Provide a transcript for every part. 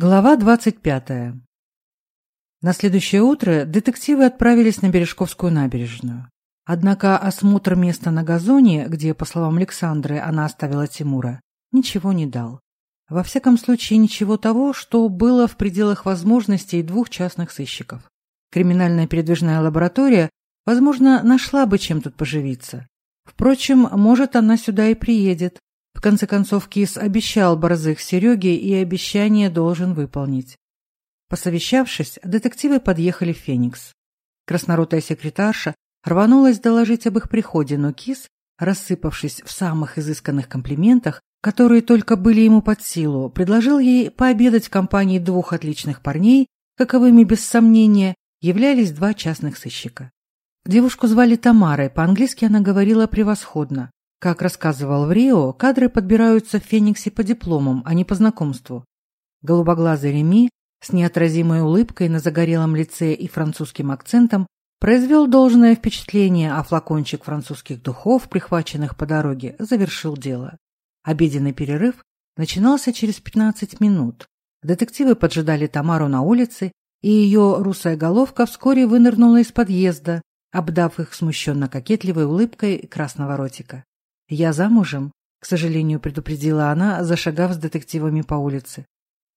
Глава двадцать пятая. На следующее утро детективы отправились на Бережковскую набережную. Однако осмотр места на газоне, где, по словам Александры, она оставила Тимура, ничего не дал. Во всяком случае, ничего того, что было в пределах возможностей двух частных сыщиков. Криминальная передвижная лаборатория, возможно, нашла бы чем тут поживиться. Впрочем, может, она сюда и приедет, в конце концов, Кис обещал борзых Сереге и обещание должен выполнить. Посовещавшись, детективы подъехали в Феникс. Красноротая секретарша рванулась доложить об их приходе, но Кис, рассыпавшись в самых изысканных комплиментах, которые только были ему под силу, предложил ей пообедать в компании двух отличных парней, каковыми, без сомнения, являлись два частных сыщика. Девушку звали Тамарой, по-английски она говорила превосходно. Как рассказывал в Рио, кадры подбираются в Фениксе по дипломам, а не по знакомству. Голубоглазый Реми с неотразимой улыбкой на загорелом лице и французским акцентом произвел должное впечатление, а флакончик французских духов, прихваченных по дороге, завершил дело. Обеденный перерыв начинался через 15 минут. Детективы поджидали Тамару на улице, и ее русая головка вскоре вынырнула из подъезда, обдав их смущенно-кокетливой улыбкой красного ротика. Я замужем, к сожалению, предупредила она, зашагав с детективами по улице.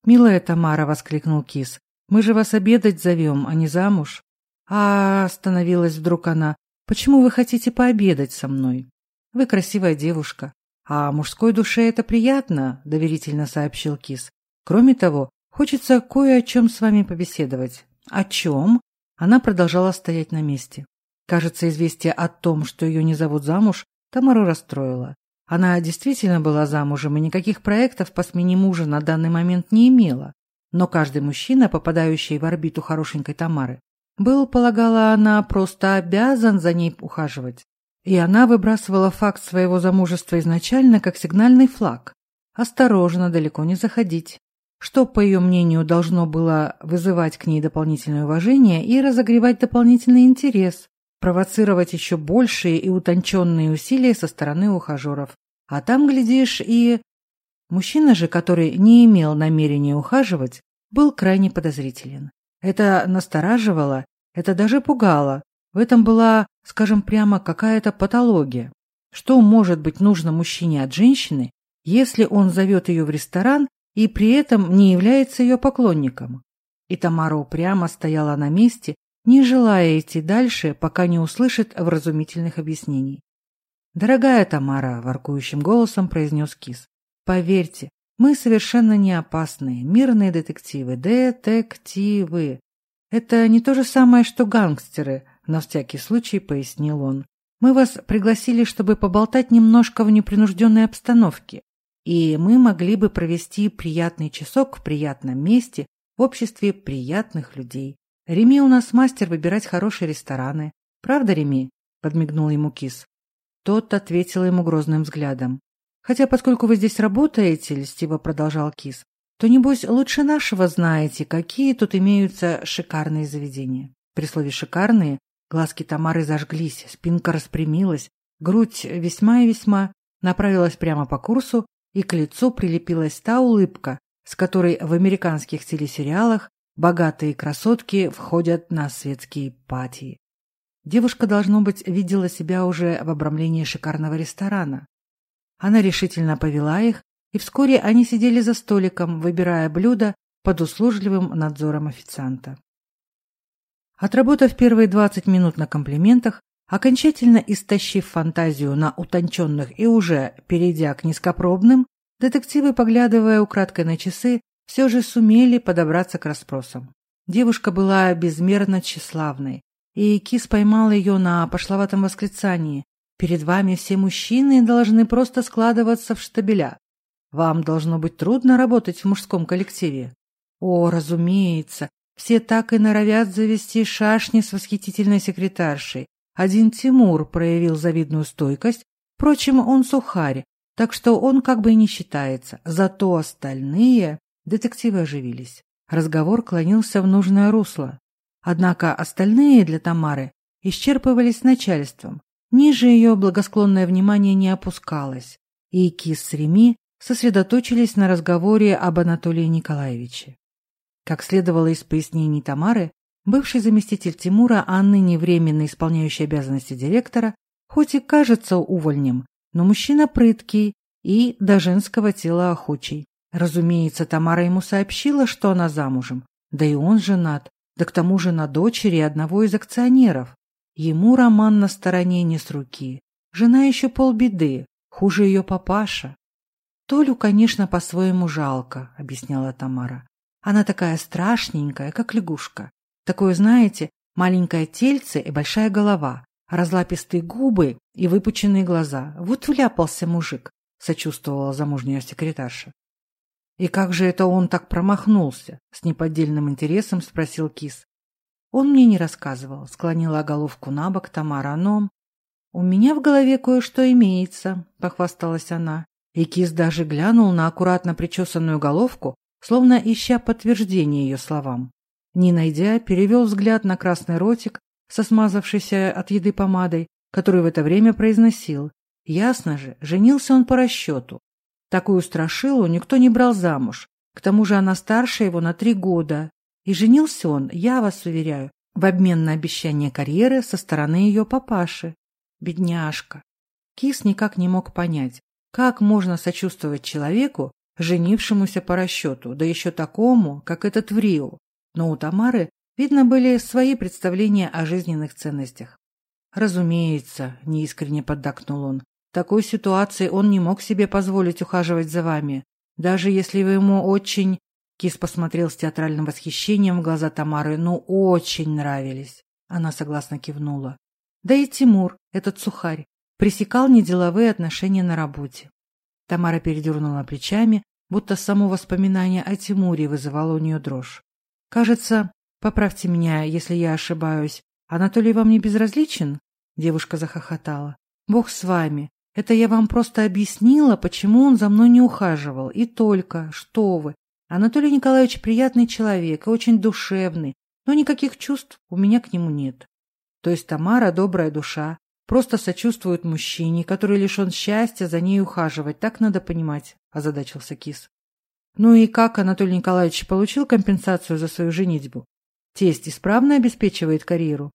«Милая Тамара», — воскликнул Кис, — «мы же вас обедать зовем, а не замуж». «А, — остановилась вдруг она, — почему вы хотите пообедать со мной? Вы красивая девушка. А мужской душе это приятно», — доверительно сообщил Кис. «Кроме того, хочется кое о чем с вами побеседовать». «О чем?» Она продолжала стоять на месте. Кажется, известие о том, что ее не зовут замуж, Тамару расстроила. Она действительно была замужем и никаких проектов по смене мужа на данный момент не имела. Но каждый мужчина, попадающий в орбиту хорошенькой Тамары, был, полагала она, просто обязан за ней ухаживать. И она выбрасывала факт своего замужества изначально как сигнальный флаг. Осторожно, далеко не заходить. Что, по ее мнению, должно было вызывать к ней дополнительное уважение и разогревать дополнительный интерес, провоцировать еще большие и утонченные усилия со стороны ухажеров. А там, глядишь, и... Мужчина же, который не имел намерения ухаживать, был крайне подозрителен. Это настораживало, это даже пугало. В этом была, скажем прямо, какая-то патология. Что может быть нужно мужчине от женщины, если он зовет ее в ресторан и при этом не является ее поклонником? И Тамара упрямо стояла на месте, не желая идти дальше, пока не услышит вразумительных объяснений. «Дорогая Тамара», — воркующим голосом произнес Кис, — «поверьте, мы совершенно не опасные, мирные детективы, детективы. Это не то же самое, что гангстеры, на всякий случай пояснил он. Мы вас пригласили, чтобы поболтать немножко в непринужденной обстановке, и мы могли бы провести приятный часок в приятном месте в обществе приятных людей. Реми у нас мастер выбирать хорошие рестораны. Правда, Реми? Подмигнул ему Кис. Тот ответил ему грозным взглядом. Хотя, поскольку вы здесь работаете, льстиво продолжал Кис, то, небось, лучше нашего знаете, какие тут имеются шикарные заведения. При слове «шикарные» глазки Тамары зажглись, спинка распрямилась, грудь весьма и весьма направилась прямо по курсу, и к лицу прилепилась та улыбка, с которой в американских телесериалах богатые красотки входят на светские пати. Девушка, должно быть, видела себя уже в обрамлении шикарного ресторана. Она решительно повела их, и вскоре они сидели за столиком, выбирая блюда под услужливым надзором официанта. Отработав первые 20 минут на комплиментах, окончательно истощив фантазию на утонченных и уже перейдя к низкопробным, детективы, поглядывая украдкой на часы, все же сумели подобраться к расспросам. Девушка была безмерно тщеславной, и Кис поймал ее на пошловатом восклицании. «Перед вами все мужчины должны просто складываться в штабеля. Вам должно быть трудно работать в мужском коллективе». «О, разумеется, все так и норовят завести шашни с восхитительной секретаршей. Один Тимур проявил завидную стойкость, впрочем, он сухарь, так что он как бы и не считается. Зато остальные... Детективы оживились. Разговор клонился в нужное русло. Однако остальные для Тамары исчерпывались начальством. Ниже ее благосклонное внимание не опускалось, и Кис с Реми сосредоточились на разговоре об Анатолии Николаевиче. Как следовало из пояснений Тамары, бывший заместитель Тимура, а ныне временно исполняющий обязанности директора, хоть и кажется увольнем, но мужчина прыткий и до женского тела охочий. Разумеется, Тамара ему сообщила, что она замужем, да и он женат, да к тому же на дочери одного из акционеров. Ему роман на стороне не с руки. Жена еще полбеды, хуже ее папаша. «Толю, конечно, по-своему жалко», — объясняла Тамара. «Она такая страшненькая, как лягушка. Такое, знаете, маленькое тельце и большая голова, разлапистые губы и выпученные глаза. Вот вляпался мужик», — сочувствовала замужняя секретарша. «И как же это он так промахнулся?» — с неподдельным интересом спросил Кис. «Он мне не рассказывал», — склонила головку на бок Тамара, но... «У меня в голове кое-что имеется», — похвасталась она. И Кис даже глянул на аккуратно причесанную головку, словно ища подтверждение ее словам. Не найдя, перевел взгляд на красный ротик со смазавшейся от еды помадой, который в это время произносил. Ясно же, женился он по расчету. Такую страшилу никто не брал замуж. К тому же она старше его на три года. И женился он, я вас уверяю, в обмен на обещание карьеры со стороны ее папаши. Бедняжка. Кис никак не мог понять, как можно сочувствовать человеку, женившемуся по расчету, да еще такому, как этот врио. Но у Тамары, видно, были свои представления о жизненных ценностях. «Разумеется», — неискренне поддакнул он, такой ситуации он не мог себе позволить ухаживать за вами, даже если вы ему очень...» Кис посмотрел с театральным восхищением в глаза Тамары. «Ну, очень нравились!» Она согласно кивнула. «Да и Тимур, этот сухарь, пресекал неделовые отношения на работе». Тамара передернула плечами, будто само воспоминание о Тимуре вызывало у нее дрожь. «Кажется, поправьте меня, если я ошибаюсь, Анатолий вам не безразличен?» Девушка захохотала. «Бог с вами. Это я вам просто объяснила, почему он за мной не ухаживал. И только, что вы. Анатолий Николаевич приятный человек и очень душевный, но никаких чувств у меня к нему нет. То есть Тамара добрая душа, просто сочувствует мужчине, который лишен счастья за ней ухаживать, так надо понимать, озадачился Кис. Ну и как Анатолий Николаевич получил компенсацию за свою женитьбу? Тесть исправно обеспечивает карьеру?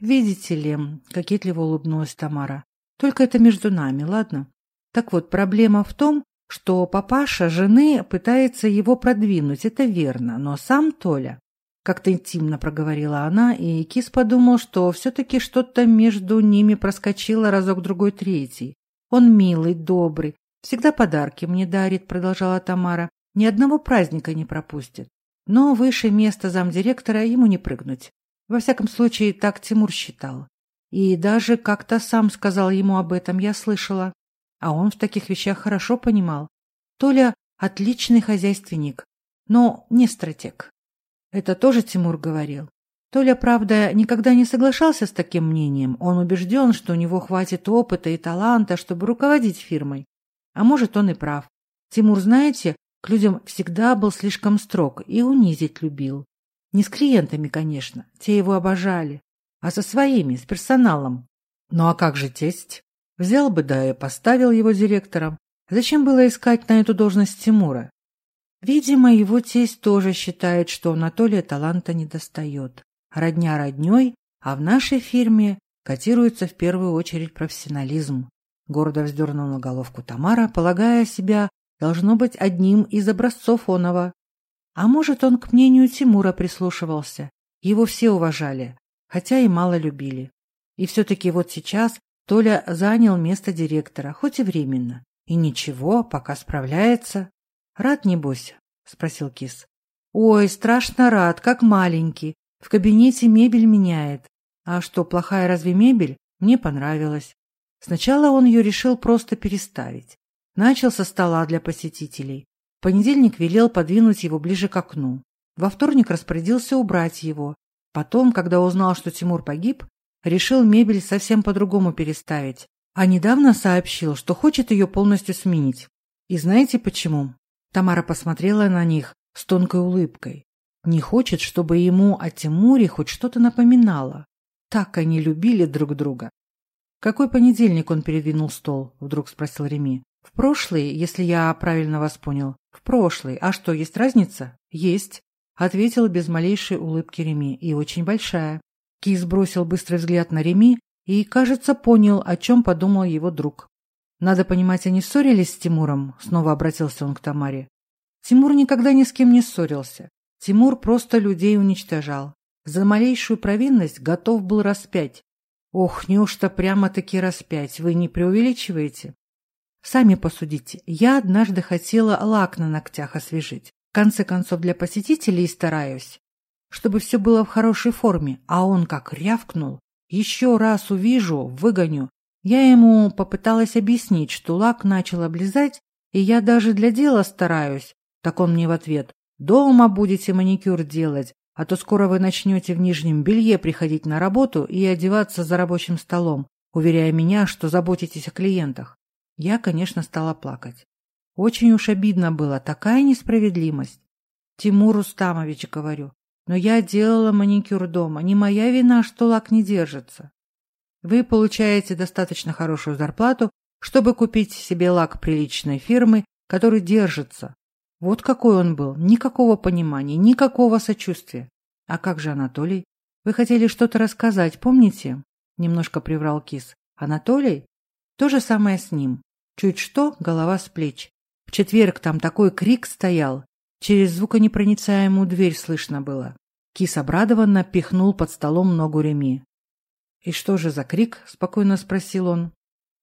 Видите ли, кокетливо улыбнулась Тамара, только это между нами, ладно? Так вот, проблема в том, что папаша жены пытается его продвинуть, это верно, но сам Толя... Как-то интимно проговорила она, и Кис подумал, что все-таки что-то между ними проскочило разок-другой третий. Он милый, добрый, всегда подарки мне дарит, продолжала Тамара, ни одного праздника не пропустит. Но выше места замдиректора ему не прыгнуть. Во всяком случае, так Тимур считал. И даже как-то сам сказал ему об этом, я слышала. А он в таких вещах хорошо понимал. Толя отличный хозяйственник, но не стратег. Это тоже Тимур говорил. Толя, правда, никогда не соглашался с таким мнением. Он убежден, что у него хватит опыта и таланта, чтобы руководить фирмой. А может, он и прав. Тимур, знаете, к людям всегда был слишком строг и унизить любил. Не с клиентами, конечно, те его обожали а со своими, с персоналом. Ну а как же тесть? Взял бы, да и поставил его директором. Зачем было искать на эту должность Тимура? Видимо, его тесть тоже считает, что у Анатолия таланта не достает. Родня родней, а в нашей фирме котируется в первую очередь профессионализм. Гордо вздернула головку Тамара, полагая себя, должно быть, одним из образцов Онова. А может, он к мнению Тимура прислушивался. Его все уважали, хотя и мало любили. И все-таки вот сейчас Толя занял место директора, хоть и временно. И ничего, пока справляется. Рад, небось? — спросил Кис. «Ой, страшно рад, как маленький. В кабинете мебель меняет. А что, плохая разве мебель? Мне понравилось. Сначала он ее решил просто переставить. Начал со стола для посетителей. В понедельник велел подвинуть его ближе к окну. Во вторник распорядился убрать его. Потом, когда узнал, что Тимур погиб, решил мебель совсем по-другому переставить, а недавно сообщил, что хочет ее полностью сменить. И знаете почему? Тамара посмотрела на них с тонкой улыбкой. Не хочет, чтобы ему о Тимуре хоть что-то напоминало. Так они любили друг друга. «Какой понедельник он передвинул стол?» – вдруг спросил Реми. «В прошлый, если я правильно вас понял. В прошлый. А что, есть разница?» «Есть ответила без малейшей улыбки Реми и очень большая. Кис бросил быстрый взгляд на Реми и, кажется, понял, о чем подумал его друг. «Надо понимать, они ссорились с Тимуром?» — снова обратился он к Тамаре. Тимур никогда ни с кем не ссорился. Тимур просто людей уничтожал. За малейшую провинность готов был распять. Ох, неужто прямо-таки распять? Вы не преувеличиваете? Сами посудите. Я однажды хотела лак на ногтях освежить конце концов для посетителей стараюсь, чтобы все было в хорошей форме, а он как рявкнул. Еще раз увижу, выгоню. Я ему попыталась объяснить, что лак начал облизать, и я даже для дела стараюсь. Так он мне в ответ. Дома будете маникюр делать, а то скоро вы начнете в нижнем белье приходить на работу и одеваться за рабочим столом, уверяя меня, что заботитесь о клиентах. Я, конечно, стала плакать. Очень уж обидно было, такая несправедливость. Тимур Рустамович, говорю, но я делала маникюр дома, не моя вина, что лак не держится. Вы получаете достаточно хорошую зарплату, чтобы купить себе лак приличной фирмы, который держится. Вот какой он был, никакого понимания, никакого сочувствия. А как же Анатолий? Вы хотели что-то рассказать, помните? Немножко приврал кис. Анатолий? То же самое с ним. Чуть что, голова с плеч. Четверг там такой крик стоял. Через звуконепроницаемую дверь слышно было. Кис обрадованно пихнул под столом ногу Реми. «И что же за крик?» – спокойно спросил он.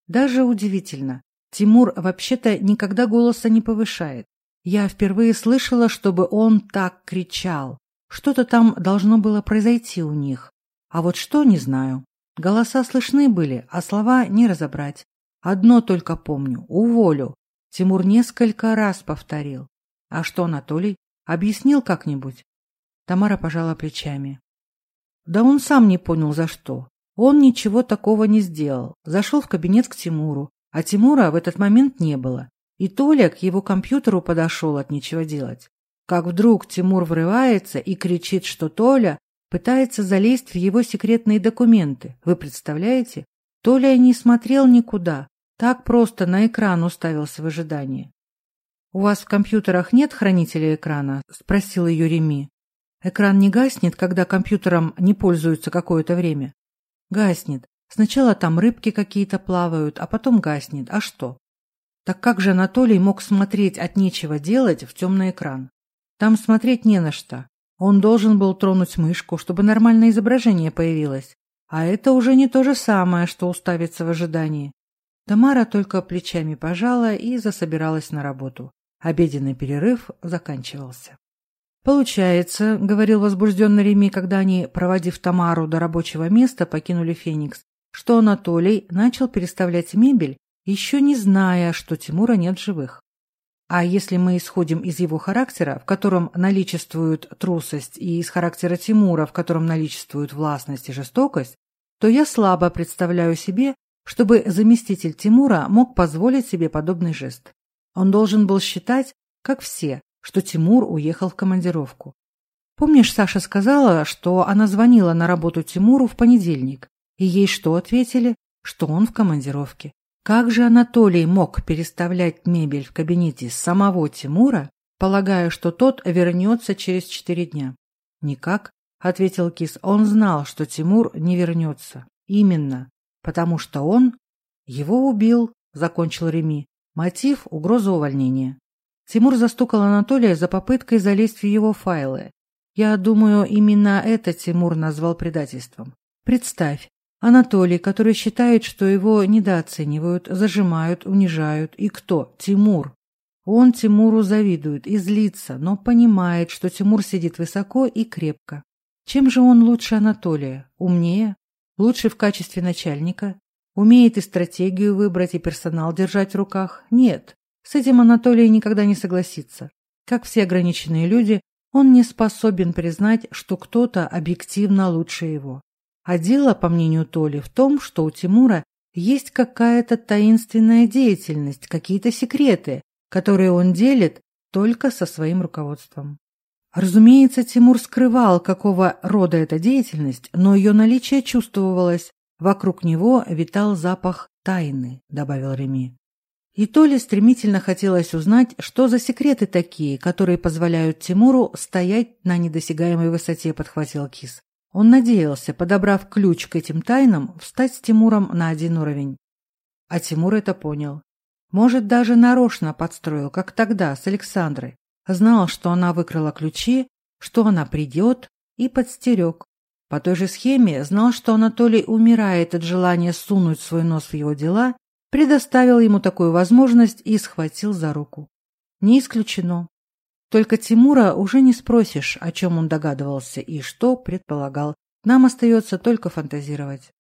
«Даже удивительно. Тимур вообще-то никогда голоса не повышает. Я впервые слышала, чтобы он так кричал. Что-то там должно было произойти у них. А вот что, не знаю. Голоса слышны были, а слова не разобрать. Одно только помню – уволю. Тимур несколько раз повторил. А что, Анатолий? Объяснил как-нибудь? Тамара пожала плечами. Да он сам не понял, за что. Он ничего такого не сделал. Зашел в кабинет к Тимуру. А Тимура в этот момент не было. И Толя к его компьютеру подошел от нечего делать. Как вдруг Тимур врывается и кричит, что Толя пытается залезть в его секретные документы. Вы представляете? Толя не смотрел никуда. Так просто на экран уставился в ожидании. «У вас в компьютерах нет хранителя экрана?» – спросил ее Реми. «Экран не гаснет, когда компьютером не пользуются какое-то время?» «Гаснет. Сначала там рыбки какие-то плавают, а потом гаснет. А что?» Так как же Анатолий мог смотреть от нечего делать в темный экран? Там смотреть не на что. Он должен был тронуть мышку, чтобы нормальное изображение появилось. А это уже не то же самое, что уставиться в ожидании. Тамара только плечами пожала и засобиралась на работу. Обеденный перерыв заканчивался. «Получается», — говорил возбужденный Реми, когда они, проводив Тамару до рабочего места, покинули Феникс, что Анатолий начал переставлять мебель, еще не зная, что Тимура нет живых. А если мы исходим из его характера, в котором наличествует трусость, и из характера Тимура, в котором наличествует властность и жестокость, то я слабо представляю себе, чтобы заместитель Тимура мог позволить себе подобный жест. Он должен был считать, как все, что Тимур уехал в командировку. Помнишь, Саша сказала, что она звонила на работу Тимуру в понедельник, и ей что ответили? Что он в командировке. Как же Анатолий мог переставлять мебель в кабинете самого Тимура, полагая, что тот вернется через четыре дня? Никак, — ответил Кис. Он знал, что Тимур не вернется. Именно потому что он... Его убил, закончил Реми. Мотив – угроза увольнения. Тимур застукал Анатолия за попыткой залезть в его файлы. Я думаю, именно это Тимур назвал предательством. Представь, Анатолий, который считает, что его недооценивают, зажимают, унижают. И кто? Тимур. Он Тимуру завидует и злится, но понимает, что Тимур сидит высоко и крепко. Чем же он лучше Анатолия? Умнее? Лучше в качестве начальника? Умеет и стратегию выбрать, и персонал держать в руках? Нет. С этим Анатолий никогда не согласится. Как все ограниченные люди, он не способен признать, что кто-то объективно лучше его. А дело, по мнению Толи, в том, что у Тимура есть какая-то таинственная деятельность, какие-то секреты, которые он делит только со своим руководством. Разумеется, Тимур скрывал, какого рода эта деятельность, но ее наличие чувствовалось. Вокруг него витал запах тайны, добавил Реми. И то ли стремительно хотелось узнать, что за секреты такие, которые позволяют Тимуру стоять на недосягаемой высоте, подхватил Кис. Он надеялся, подобрав ключ к этим тайнам, встать с Тимуром на один уровень. А Тимур это понял. Может, даже нарочно подстроил, как тогда, с Александрой. Знал, что она выкрала ключи, что она придет, и подстерег. По той же схеме знал, что Анатолий умирает от желания сунуть свой нос в его дела, предоставил ему такую возможность и схватил за руку. Не исключено. Только Тимура уже не спросишь, о чем он догадывался и что предполагал. Нам остается только фантазировать.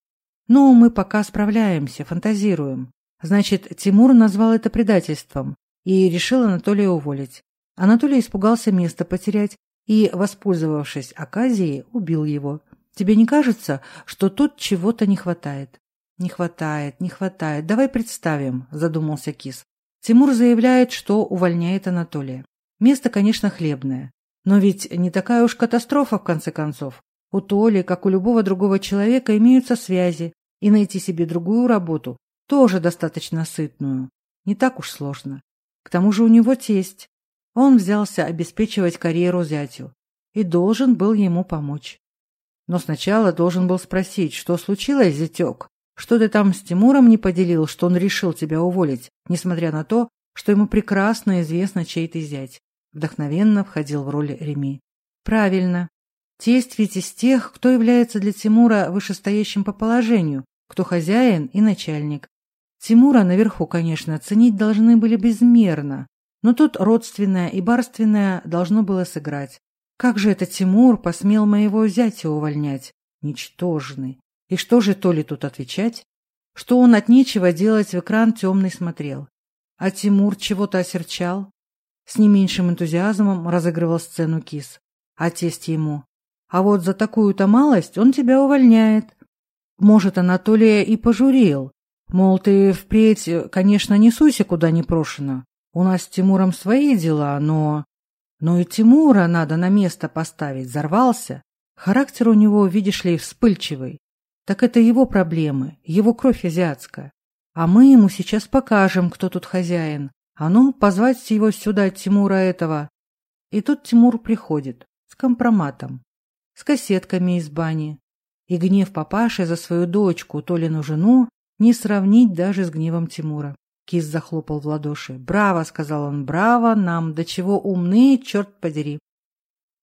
Но ну, мы пока справляемся, фантазируем. Значит, Тимур назвал это предательством и решил Анатолия уволить. Анатолий испугался места потерять и, воспользовавшись оказией, убил его. Тебе не кажется, что тут чего-то не хватает? Не хватает, не хватает. Давай представим, задумался Кис. Тимур заявляет, что увольняет Анатолия. Место, конечно, хлебное. Но ведь не такая уж катастрофа, в конце концов. У Толи, как у любого другого человека, имеются связи, и найти себе другую работу, тоже достаточно сытную. Не так уж сложно. К тому же у него тесть, он взялся обеспечивать карьеру зятю и должен был ему помочь. Но сначала должен был спросить, что случилось, зятек? Что ты там с Тимуром не поделил, что он решил тебя уволить, несмотря на то, что ему прекрасно известно, чей ты зять? Вдохновенно входил в роль Реми. Правильно. Тесть ведь из тех, кто является для Тимура вышестоящим по положению, кто хозяин и начальник. Тимура наверху, конечно, ценить должны были безмерно, но тут родственное и барственное должно было сыграть. Как же это Тимур посмел моего зятя увольнять? Ничтожный. И что же то ли тут отвечать? Что он от нечего делать в экран темный смотрел. А Тимур чего-то осерчал. С не меньшим энтузиазмом разыгрывал сцену кис. А тесть ему. А вот за такую-то малость он тебя увольняет. Может, Анатолия и пожурил. Мол, ты впредь, конечно, не суйся куда не прошено. У нас с Тимуром свои дела, но... Но и Тимура надо на место поставить, взорвался. Характер у него, видишь ли, вспыльчивый. Так это его проблемы, его кровь азиатская. А мы ему сейчас покажем, кто тут хозяин. А ну, позвать его сюда, Тимура этого. И тут Тимур приходит с компроматом, с кассетками из бани. И гнев папаши за свою дочку, Толину жену, не сравнить даже с гневом Тимура. Кис захлопал в ладоши. «Браво!» — сказал он. «Браво нам! До чего умные, черт подери!»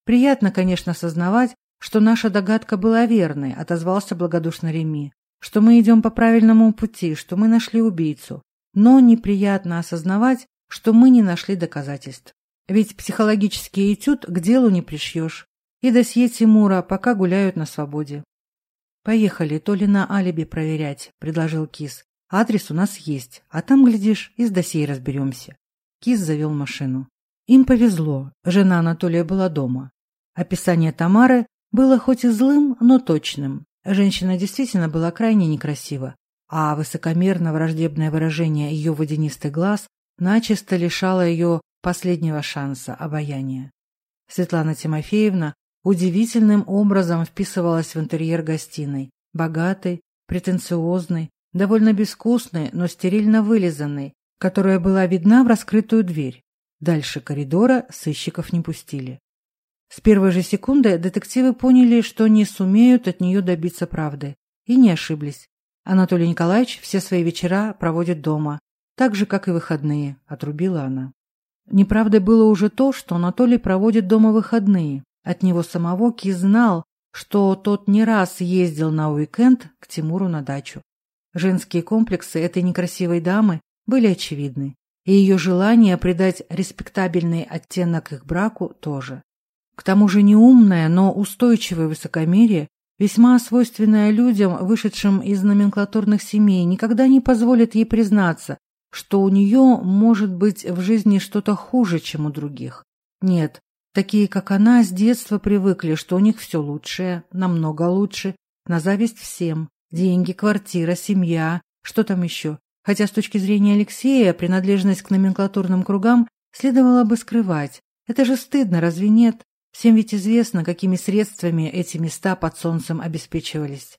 Приятно, конечно, сознавать, что наша догадка была верной, отозвался благодушно Реми, что мы идем по правильному пути, что мы нашли убийцу. Но неприятно осознавать, что мы не нашли доказательств. Ведь психологический этюд к делу не Адрес у нас есть, а там, глядишь, и с досье разберемся. Кис завел машину. Им повезло, жена Анатолия была дома. Описание Тамары было хоть и злым, но точным. Женщина действительно была крайне некрасива, а высокомерно-враждебное выражение ее водянистых глаз начисто лишало ее последнего шанса обаяния. Светлана Тимофеевна удивительным образом вписывалась в интерьер гостиной, богатой, претенциозной, довольно бескусная, но стерильно вылизанной, которая была видна в раскрытую дверь. Дальше коридора сыщиков не пустили. С первой же секунды детективы поняли, что не сумеют от нее добиться правды. И не ошиблись. Анатолий Николаевич все свои вечера проводит дома, так же, как и выходные, отрубила она. Неправдой было уже то, что Анатолий проводит дома выходные. От него самого Ки знал, что тот не раз ездил на уикенд к Тимуру на дачу. Женские комплексы – этой некрасивой дамы были очевидны, и ее желание придать респектабельный оттенок их браку тоже. К тому же неумное, но устойчивое высокомерие, весьма свойственное людям, вышедшим из номенклатурных семей, никогда не позволит ей признаться, что у нее может быть в жизни что-то хуже, чем у других. Нет, такие, как она, с детства привыкли, что у них все лучшее, намного лучше, на зависть всем, Деньги, квартира, семья, что там еще. Хотя с точки зрения Алексея принадлежность к номенклатурным кругам следовало бы скрывать. Это же стыдно, разве нет? Всем ведь известно, какими средствами эти места под солнцем обеспечивались.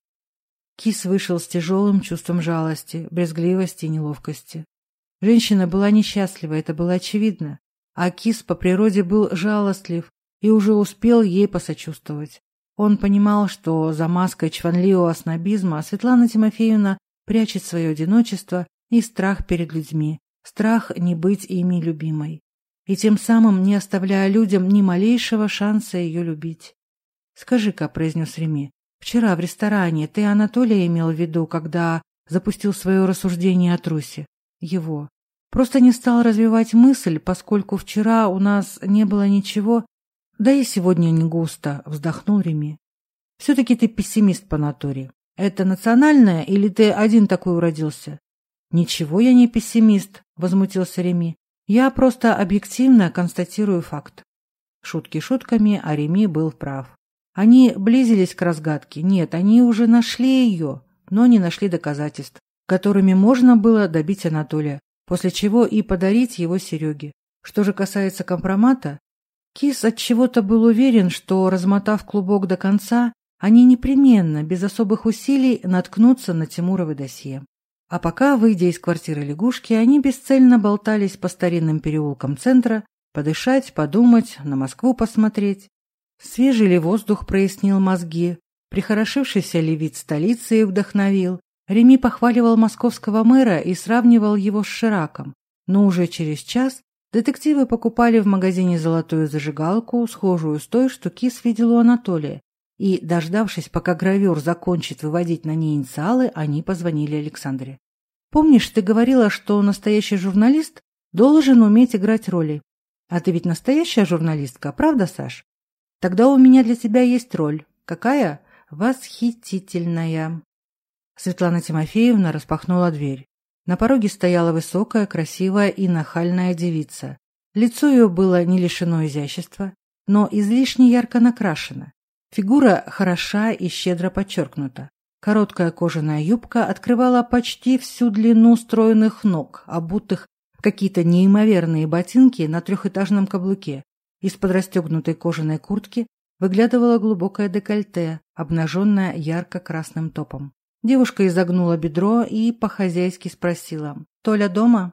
Кис вышел с тяжелым чувством жалости, брезгливости и неловкости. Женщина была несчастлива, это было очевидно. А Кис по природе был жалостлив и уже успел ей посочувствовать. Он понимал, что за маской чванливого снобизма Светлана Тимофеевна прячет свое одиночество и страх перед людьми, страх не быть ими любимой, и тем самым не оставляя людям ни малейшего шанса ее любить. «Скажи-ка», — произнес Реми, — «вчера в ресторане ты Анатолия имел в виду, когда запустил свое рассуждение о трусе? Его. Просто не стал развивать мысль, поскольку вчера у нас не было ничего, да и сегодня не густо, вздохнул Реми. Все-таки ты пессимист по натуре. Это национальное или ты один такой уродился? Ничего я не пессимист, возмутился Реми. Я просто объективно констатирую факт. Шутки шутками, а Реми был прав. Они близились к разгадке. Нет, они уже нашли ее, но не нашли доказательств, которыми можно было добить Анатолия после чего и подарить его Сереге. Что же касается компромата, Кис от чего-то был уверен, что, размотав клубок до конца, они непременно, без особых усилий, наткнутся на Тимуровы досье. А пока, выйдя из квартиры лягушки, они бесцельно болтались по старинным переулкам центра, подышать, подумать, на Москву посмотреть. Свежий ли воздух прояснил мозги, прихорошившийся ли вид столицы их вдохновил. Реми похваливал московского мэра и сравнивал его с Шираком, но уже через час детективы покупали в магазине золотую зажигалку, схожую с той, что Кис видел у Анатолия, и, дождавшись, пока гравер закончит выводить на ней инициалы, они позвонили Александре. «Помнишь, ты говорила, что настоящий журналист должен уметь играть роли? А ты ведь настоящая журналистка, правда, Саш? Тогда у меня для тебя есть роль. Какая? Восхитительная!» Светлана Тимофеевна распахнула дверь. На пороге стояла высокая, красивая и нахальная девица. Лицо ее было не лишено изящества, но излишне ярко накрашено. Фигура хороша и щедро подчеркнута. Короткая кожаная юбка открывала почти всю длину стройных ног, обутых в какие-то неимоверные ботинки на трехэтажном каблуке. Из-под расстегнутой кожаной куртки выглядывало глубокое декольте, обнаженное ярко-красным топом. Девушка изогнула бедро и по-хозяйски спросила. «Толя дома?»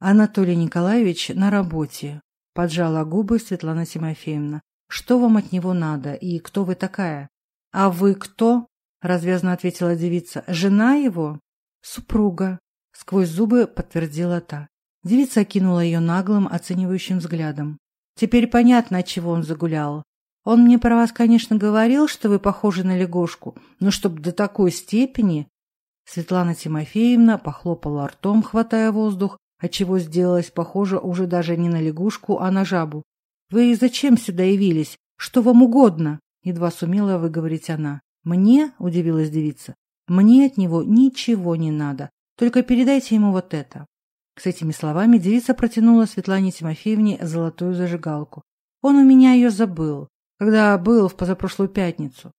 «Анатолий Николаевич на работе», – поджала губы Светлана Тимофеевна. «Что вам от него надо и кто вы такая?» «А вы кто?» – развязно ответила девица. «Жена его?» «Супруга», – сквозь зубы подтвердила та. Девица окинула ее наглым, оценивающим взглядом. «Теперь понятно, от чего он загулял. Он мне про вас, конечно, говорил, что вы похожи на лягушку, но чтоб до такой степени...» Светлана Тимофеевна похлопала ртом, хватая воздух, отчего сделалась похожа уже даже не на лягушку, а на жабу. «Вы зачем сюда явились? Что вам угодно?» Едва сумела выговорить она. «Мне?» – удивилась девица. «Мне от него ничего не надо. Только передайте ему вот это». С этими словами девица протянула Светлане Тимофеевне золотую зажигалку. «Он у меня ее забыл. когда был в позапрошлую пятницу.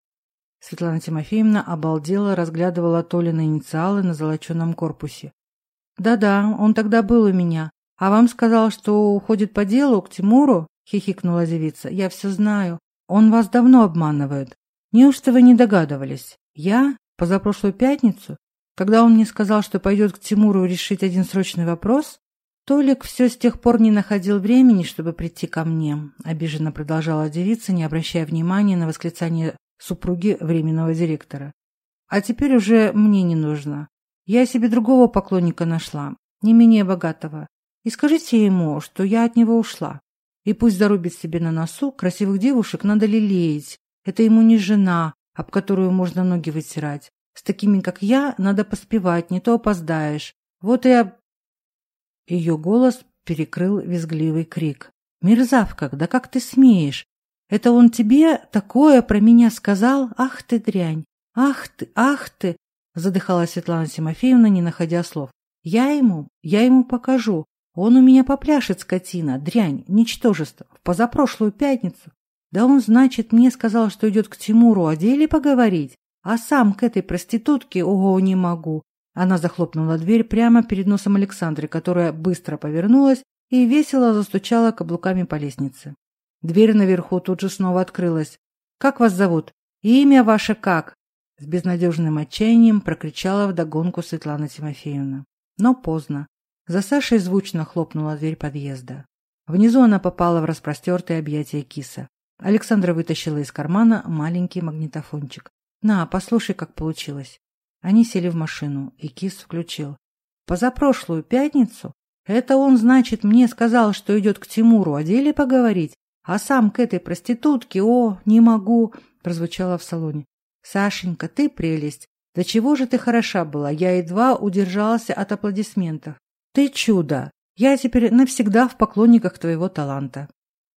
Светлана Тимофеевна обалдела, разглядывала Толины инициалы на золоченом корпусе. «Да-да, он тогда был у меня. А вам сказал, что уходит по делу к Тимуру?» — хихикнула девица. «Я все знаю. Он вас давно обманывает. Неужто вы не догадывались? Я? Позапрошлую пятницу? Когда он мне сказал, что пойдет к Тимуру решить один срочный вопрос? Толик все с тех пор не находил времени, чтобы прийти ко мне, обиженно продолжала девица, не обращая внимания на восклицание супруги временного директора. А теперь уже мне не нужно. Я себе другого поклонника нашла, не менее богатого. И скажите ему, что я от него ушла. И пусть зарубит себе на носу, красивых девушек надо лелеять. Это ему не жена, об которую можно ноги вытирать. С такими, как я, надо поспевать, не то опоздаешь. Вот и ее голос перекрыл визгливый крик. «Мерзавка, да как ты смеешь? Это он тебе такое про меня сказал? Ах ты дрянь! Ах ты, ах ты!» Задыхалась Светлана Тимофеевна, не находя слов. «Я ему, я ему покажу. Он у меня попляшет, скотина, дрянь, ничтожество, в позапрошлую пятницу. Да он, значит, мне сказал, что идет к Тимуру о а деле поговорить, а сам к этой проститутке, ого, не могу. Она захлопнула дверь прямо перед носом Александры, которая быстро повернулась и весело застучала каблуками по лестнице. Дверь наверху тут же снова открылась. «Как вас зовут? Имя ваше как?» С безнадежным отчаянием прокричала вдогонку Светлана Тимофеевна. Но поздно. За Сашей звучно хлопнула дверь подъезда. Внизу она попала в распростертые объятия киса. Александра вытащила из кармана маленький магнитофончик. «На, послушай, как получилось». Они сели в машину, и Кис включил. «Позапрошлую пятницу? Это он, значит, мне сказал, что идет к Тимуру о деле поговорить, а сам к этой проститутке, о, не могу!» прозвучало в салоне. «Сашенька, ты прелесть! Да чего же ты хороша была! Я едва удержался от аплодисментов. Ты чудо! Я теперь навсегда в поклонниках твоего таланта!»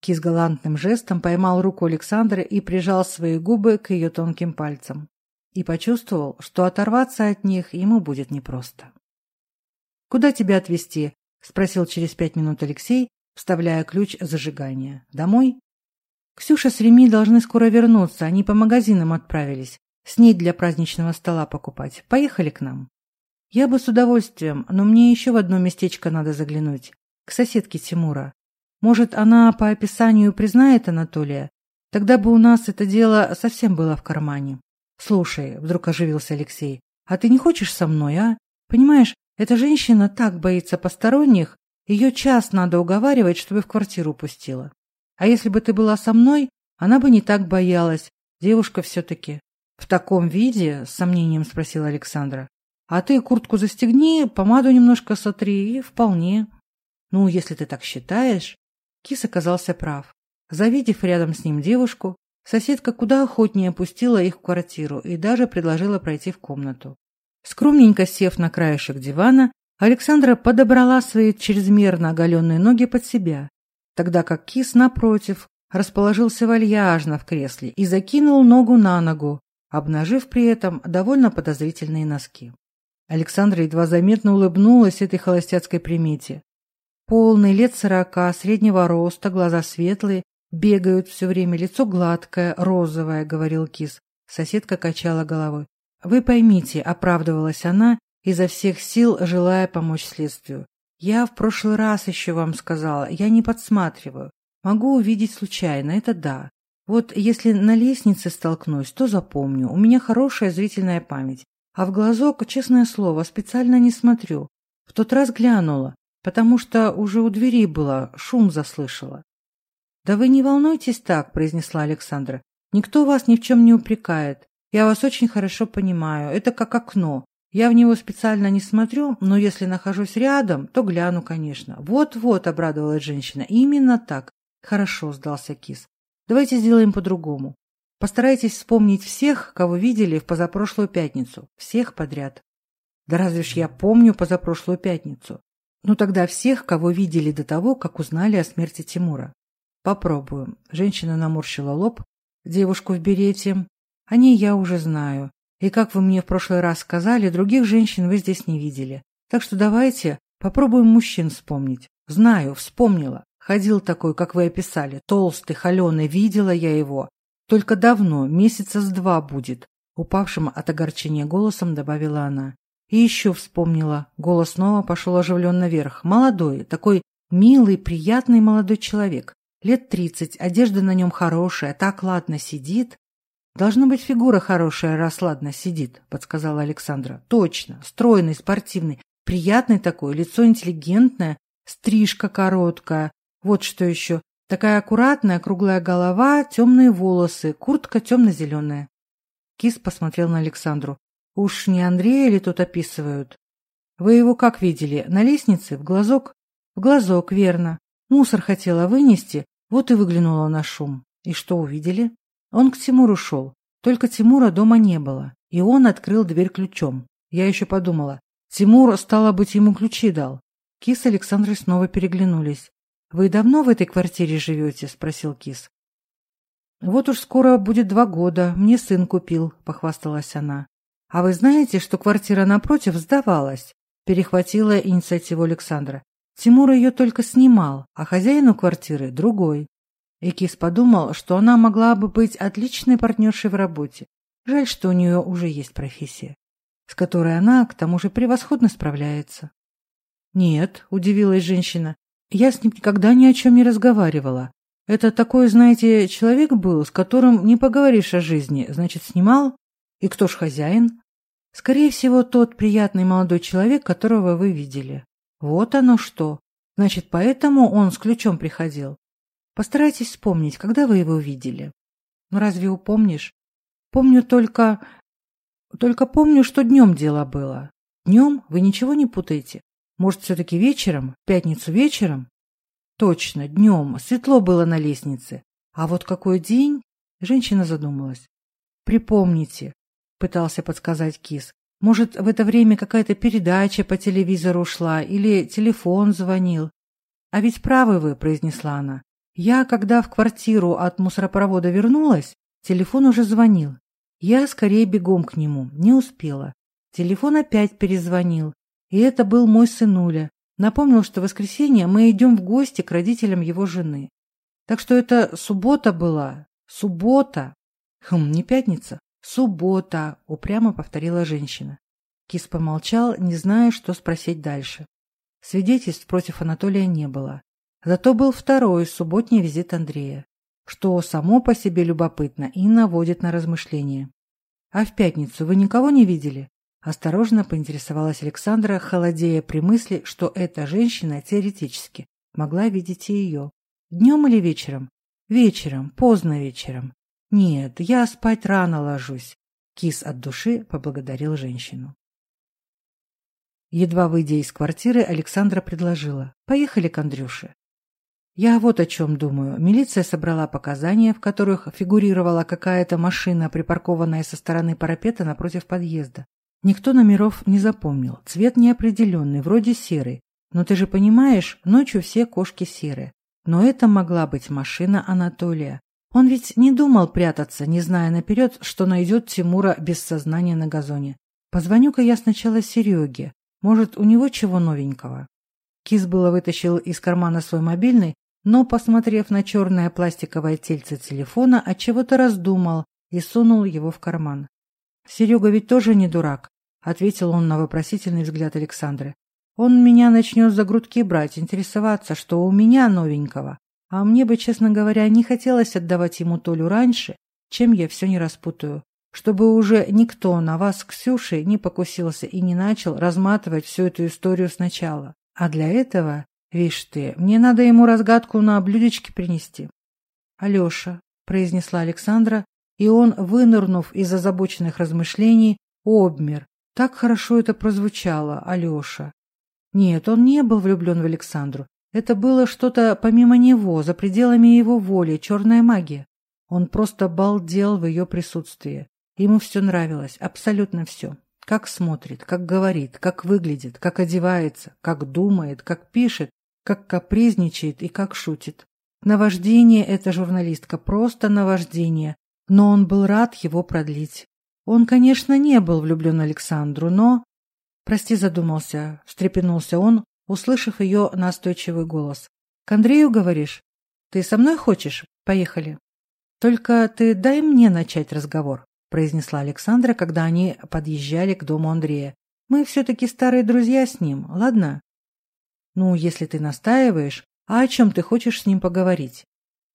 Кис галантным жестом поймал руку Александра и прижал свои губы к ее тонким пальцам и почувствовал, что оторваться от них ему будет непросто. «Куда тебя отвезти?» — спросил через пять минут Алексей, вставляя ключ зажигания. «Домой?» «Ксюша с Реми должны скоро вернуться, они по магазинам отправились. С ней для праздничного стола покупать. Поехали к нам». «Я бы с удовольствием, но мне еще в одно местечко надо заглянуть. К соседке Тимура. Может, она по описанию признает Анатолия? Тогда бы у нас это дело совсем было в кармане». Слушай, вдруг оживился Алексей, а ты не хочешь со мной, а? Понимаешь, эта женщина так боится посторонних, ее час надо уговаривать, чтобы в квартиру пустила. А если бы ты была со мной, она бы не так боялась. Девушка все-таки. В таком виде, с сомнением спросила Александра. А ты куртку застегни, помаду немножко сотри и вполне. Ну, если ты так считаешь. Кис оказался прав. Завидев рядом с ним девушку, Соседка куда охотнее опустила их в квартиру и даже предложила пройти в комнату. Скромненько сев на краешек дивана, Александра подобрала свои чрезмерно оголенные ноги под себя, тогда как кис, напротив, расположился вальяжно в кресле и закинул ногу на ногу, обнажив при этом довольно подозрительные носки. Александра едва заметно улыбнулась этой холостяцкой примете. Полный лет сорока, среднего роста, глаза светлые, бегают все время, лицо гладкое, розовое, — говорил Кис. Соседка качала головой. «Вы поймите», — оправдывалась она, изо всех сил желая помочь следствию. «Я в прошлый раз еще вам сказала, я не подсматриваю. Могу увидеть случайно, это да. Вот если на лестнице столкнусь, то запомню. У меня хорошая зрительная память. А в глазок, честное слово, специально не смотрю. В тот раз глянула потому что уже у двери была, шум заслышала. «Да вы не волнуйтесь так», — произнесла Александра. «Никто вас ни в чем не упрекает. Я вас очень хорошо понимаю. Это как окно. Я в него специально не смотрю, но если нахожусь рядом, то гляну, конечно. Вот-вот, — обрадовалась женщина, — именно так. Хорошо, — сдался Кис. Давайте сделаем по-другому. Постарайтесь вспомнить всех, кого видели в позапрошлую пятницу. Всех подряд. Да разве ж я помню позапрошлую пятницу? Ну тогда всех, кого видели до того, как узнали о смерти Тимура. Попробую. Женщина наморщила лоб. Девушку в берете. О ней я уже знаю. И, как вы мне в прошлый раз сказали, других женщин вы здесь не видели. Так что давайте попробуем мужчин вспомнить. Знаю, вспомнила. Ходил такой, как вы описали, толстый, холеный, видела я его. Только давно, месяца с два будет. Упавшим от огорчения голосом добавила она. И еще вспомнила. Голос снова пошел оживленно вверх. Молодой, такой милый, приятный молодой человек. Лет тридцать, одежда на нем хорошая, так ладно сидит. Должна быть фигура хорошая, раз ладно сидит, подсказала Александра. Точно, стройный, спортивный, приятный такой, лицо интеллигентное, стрижка короткая. Вот что еще. Такая аккуратная круглая голова, темные волосы, куртка темно-зеленая. Кис посмотрел на Александру. Уж не Андрея ли тут описывают? Вы его как видели? На лестнице? В глазок? В глазок, верно. Мусор хотела вынести, вот и выглянула на шум. И что увидели? Он к Тимуру шел. Только Тимура дома не было, и он открыл дверь ключом. Я еще подумала. Тимур, стало быть, ему ключи дал. Кис и Александрой снова переглянулись. «Вы давно в этой квартире живете?» – спросил Кис. «Вот уж скоро будет два года. Мне сын купил», – похвасталась она. «А вы знаете, что квартира напротив сдавалась?» – перехватила инициативу Александра. Тимур ее только снимал, а хозяину квартиры – другой. Экис подумал, что она могла бы быть отличной партнершей в работе. Жаль, что у нее уже есть профессия, с которой она, к тому же, превосходно справляется. «Нет», – удивилась женщина, – «я с ним никогда ни о чем не разговаривала. Это такой, знаете, человек был, с которым не поговоришь о жизни, значит, снимал? И кто ж хозяин?» «Скорее всего, тот приятный молодой человек, которого вы видели». Вот оно что. Значит, поэтому он с ключом приходил. Постарайтесь вспомнить, когда вы его видели. Ну, разве упомнишь? Помню только... Только помню, что днем дело было. Днем вы ничего не путаете? Может, все-таки вечером? В пятницу вечером? Точно, днем. Светло было на лестнице. А вот какой день? Женщина задумалась. Припомните, пытался подсказать Кис. Может, в это время какая-то передача по телевизору шла или телефон звонил. А ведь правы вы, произнесла она. Я, когда в квартиру от мусоропровода вернулась, телефон уже звонил. Я скорее бегом к нему, не успела. Телефон опять перезвонил. И это был мой сынуля. Напомнил, что в воскресенье мы идем в гости к родителям его жены. Так что это суббота была. Суббота. Хм, не пятница. Суббота, упрямо повторила женщина. Кис помолчал, не зная, что спросить дальше. Свидетельств против Анатолия не было. Зато был второй субботний визит Андрея, что само по себе любопытно и наводит на размышления. «А в пятницу вы никого не видели?» Осторожно поинтересовалась Александра, холодея при мысли, что эта женщина теоретически могла видеть и ее. «Днем или вечером?» «Вечером, поздно вечером. Нет, я спать рано ложусь. Кис от души поблагодарил женщину. Едва выйдя из квартиры, Александра предложила. «Поехали к Андрюше». «Я вот о чем думаю. Милиция собрала показания, в которых фигурировала какая-то машина, припаркованная со стороны парапета напротив подъезда. Никто номеров не запомнил. Цвет неопределенный, вроде серый. Но ты же понимаешь, ночью все кошки серые. Но это могла быть машина Анатолия. Он ведь не думал прятаться, не зная наперед, что найдет Тимура без сознания на газоне. Позвоню-ка я сначала Сереге. Может, у него чего новенького? Кис было вытащил из кармана свой мобильный, но, посмотрев на черное пластиковое тельце телефона, отчего-то раздумал и сунул его в карман. «Серега ведь тоже не дурак», — ответил он на вопросительный взгляд Александры. «Он меня начнет за грудки брать, интересоваться, что у меня новенького. А мне бы, честно говоря, не хотелось отдавать ему Толю раньше, чем я все не распутаю, чтобы уже никто на вас, Ксюши, не покусился и не начал разматывать всю эту историю сначала. А для этого, вишь ты, мне надо ему разгадку на блюдечке принести. Алеша, произнесла Александра, и он, вынырнув из озабоченных размышлений, обмер. Так хорошо это прозвучало, Алеша. Нет, он не был влюблен в Александру. Это было что-то помимо него, за пределами его воли, черная магия. Он просто балдел в ее присутствии. Ему все нравилось, абсолютно все. Как смотрит, как говорит, как выглядит, как одевается, как думает, как пишет, как капризничает и как шутит. Наваждение эта журналистка, просто наваждение. Но он был рад его продлить. Он, конечно, не был влюблен Александру, но... Прости, задумался, встрепенулся он, услышав ее настойчивый голос. «К Андрею говоришь? Ты со мной хочешь? Поехали». «Только ты дай мне начать разговор», — произнесла Александра, когда они подъезжали к дому Андрея. «Мы все-таки старые друзья с ним, ладно?» «Ну, если ты настаиваешь, а о чем ты хочешь с ним поговорить?»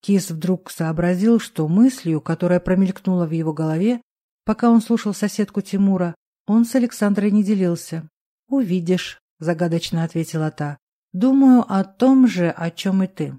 Кис вдруг сообразил, что мыслью, которая промелькнула в его голове, пока он слушал соседку Тимура, он с Александрой не делился. «Увидишь», загадочно ответила та. «Думаю о том же, о чем и ты».